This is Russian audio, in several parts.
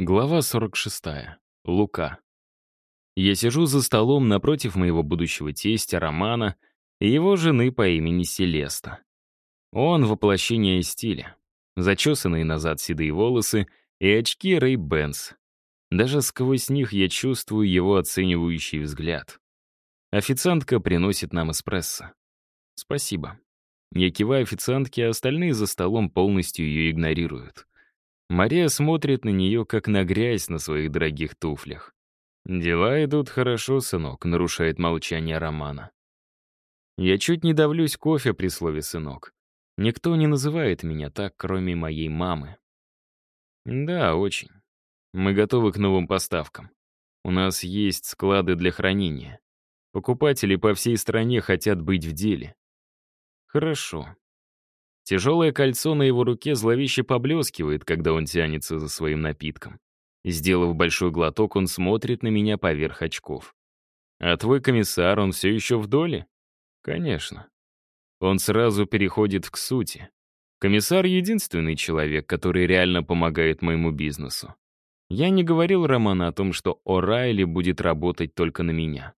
Глава 46. Лука. Я сижу за столом напротив моего будущего тестя Романа и его жены по имени Селеста. Он — воплощение стиля. Зачесанные назад седые волосы и очки Рэй Бенс. Даже сквозь них я чувствую его оценивающий взгляд. Официантка приносит нам эспрессо. Спасибо. Я киваю официантке, а остальные за столом полностью ее игнорируют. Мария смотрит на нее, как на грязь на своих дорогих туфлях. «Дела идут хорошо, сынок», — нарушает молчание Романа. Я чуть не давлюсь кофе при слове «сынок». Никто не называет меня так, кроме моей мамы. Да, очень. Мы готовы к новым поставкам. У нас есть склады для хранения. Покупатели по всей стране хотят быть в деле. Хорошо. Тяжелое кольцо на его руке зловеще поблескивает, когда он тянется за своим напитком. Сделав большой глоток, он смотрит на меня поверх очков. «А твой комиссар, он все еще в доле?» «Конечно». Он сразу переходит к сути. Комиссар — единственный человек, который реально помогает моему бизнесу. Я не говорил Роману о том, что О'Райли будет работать только на меня.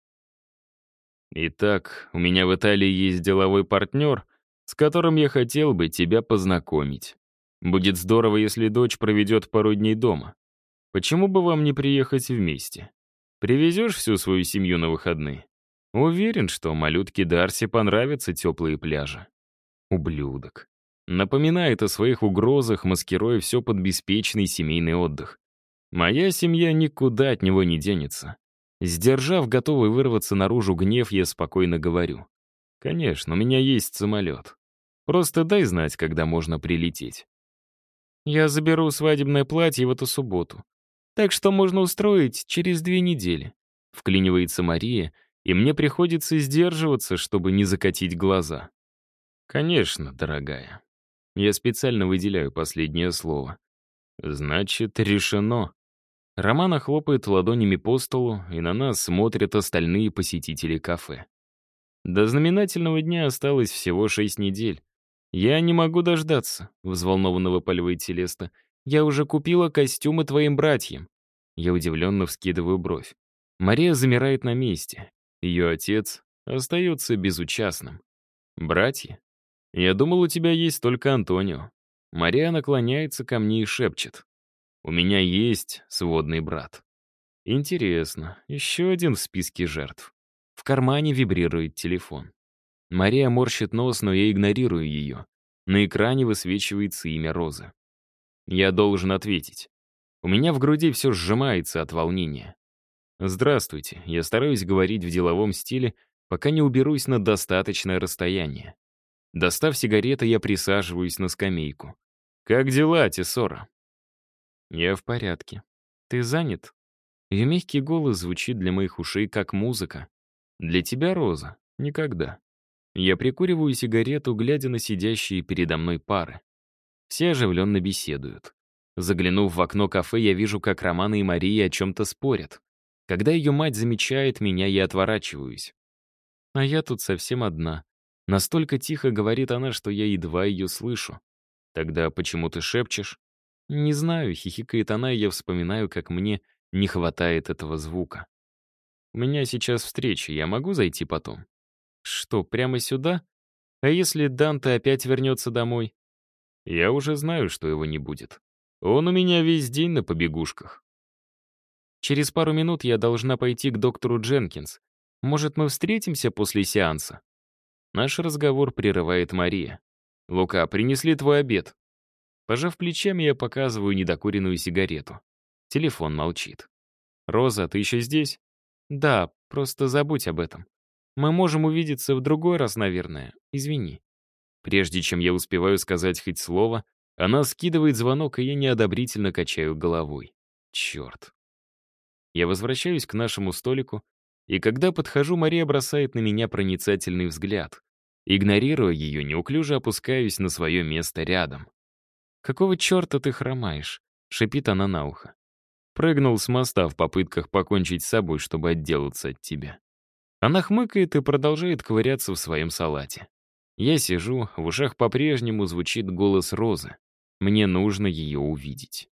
Итак, у меня в Италии есть деловой партнер — с которым я хотел бы тебя познакомить. Будет здорово, если дочь проведет пару дней дома. Почему бы вам не приехать вместе? Привезешь всю свою семью на выходные? Уверен, что малютке Дарси понравятся теплые пляжи. Ублюдок. Напоминает о своих угрозах, маскируя все под беспечный семейный отдых. Моя семья никуда от него не денется. Сдержав готовый вырваться наружу гнев, я спокойно говорю. Конечно, у меня есть самолет. Просто дай знать, когда можно прилететь. Я заберу свадебное платье в эту субботу. Так что можно устроить через две недели. Вклинивается Мария, и мне приходится сдерживаться, чтобы не закатить глаза. Конечно, дорогая. Я специально выделяю последнее слово. Значит, решено. Романа хлопает ладонями по столу, и на нас смотрят остальные посетители кафе. До знаменательного дня осталось всего шесть недель. «Я не могу дождаться», — взволнованно выпаливает Селеста. «Я уже купила костюмы твоим братьям». Я удивленно вскидываю бровь. Мария замирает на месте. Ее отец остается безучастным. «Братья? Я думал, у тебя есть только Антонио». Мария наклоняется ко мне и шепчет. «У меня есть сводный брат». Интересно, еще один в списке жертв. В кармане вибрирует телефон. Мария морщит нос, но я игнорирую ее. На экране высвечивается имя Розы. Я должен ответить. У меня в груди все сжимается от волнения. «Здравствуйте». Я стараюсь говорить в деловом стиле, пока не уберусь на достаточное расстояние. Достав сигареты, я присаживаюсь на скамейку. «Как дела, Тесора?» «Я в порядке. Ты занят?» Ее мягкий голос звучит для моих ушей как музыка. «Для тебя, Роза, никогда». Я прикуриваю сигарету, глядя на сидящие передо мной пары. Все оживленно беседуют. Заглянув в окно кафе, я вижу, как Романа и Мария о чем-то спорят. Когда ее мать замечает меня, я отворачиваюсь. А я тут совсем одна. Настолько тихо говорит она, что я едва ее слышу. Тогда почему ты шепчешь? Не знаю, хихикает она, и я вспоминаю, как мне не хватает этого звука. У меня сейчас встреча, я могу зайти потом? Что, прямо сюда? А если Данте опять вернется домой? Я уже знаю, что его не будет. Он у меня весь день на побегушках. Через пару минут я должна пойти к доктору Дженкинс. Может, мы встретимся после сеанса? Наш разговор прерывает Мария. «Лука, принесли твой обед». Пожав плечами, я показываю недокуренную сигарету. Телефон молчит. «Роза, ты еще здесь?» «Да, просто забудь об этом. Мы можем увидеться в другой раз, наверное. Извини». Прежде чем я успеваю сказать хоть слово, она скидывает звонок, и я неодобрительно качаю головой. Черт. Я возвращаюсь к нашему столику, и когда подхожу, Мария бросает на меня проницательный взгляд. Игнорируя ее, неуклюже опускаюсь на свое место рядом. «Какого черта ты хромаешь?» — шипит она на ухо. Прыгнул с моста в попытках покончить с собой, чтобы отделаться от тебя. Она хмыкает и продолжает ковыряться в своем салате. Я сижу, в ушах по-прежнему звучит голос Розы. Мне нужно ее увидеть.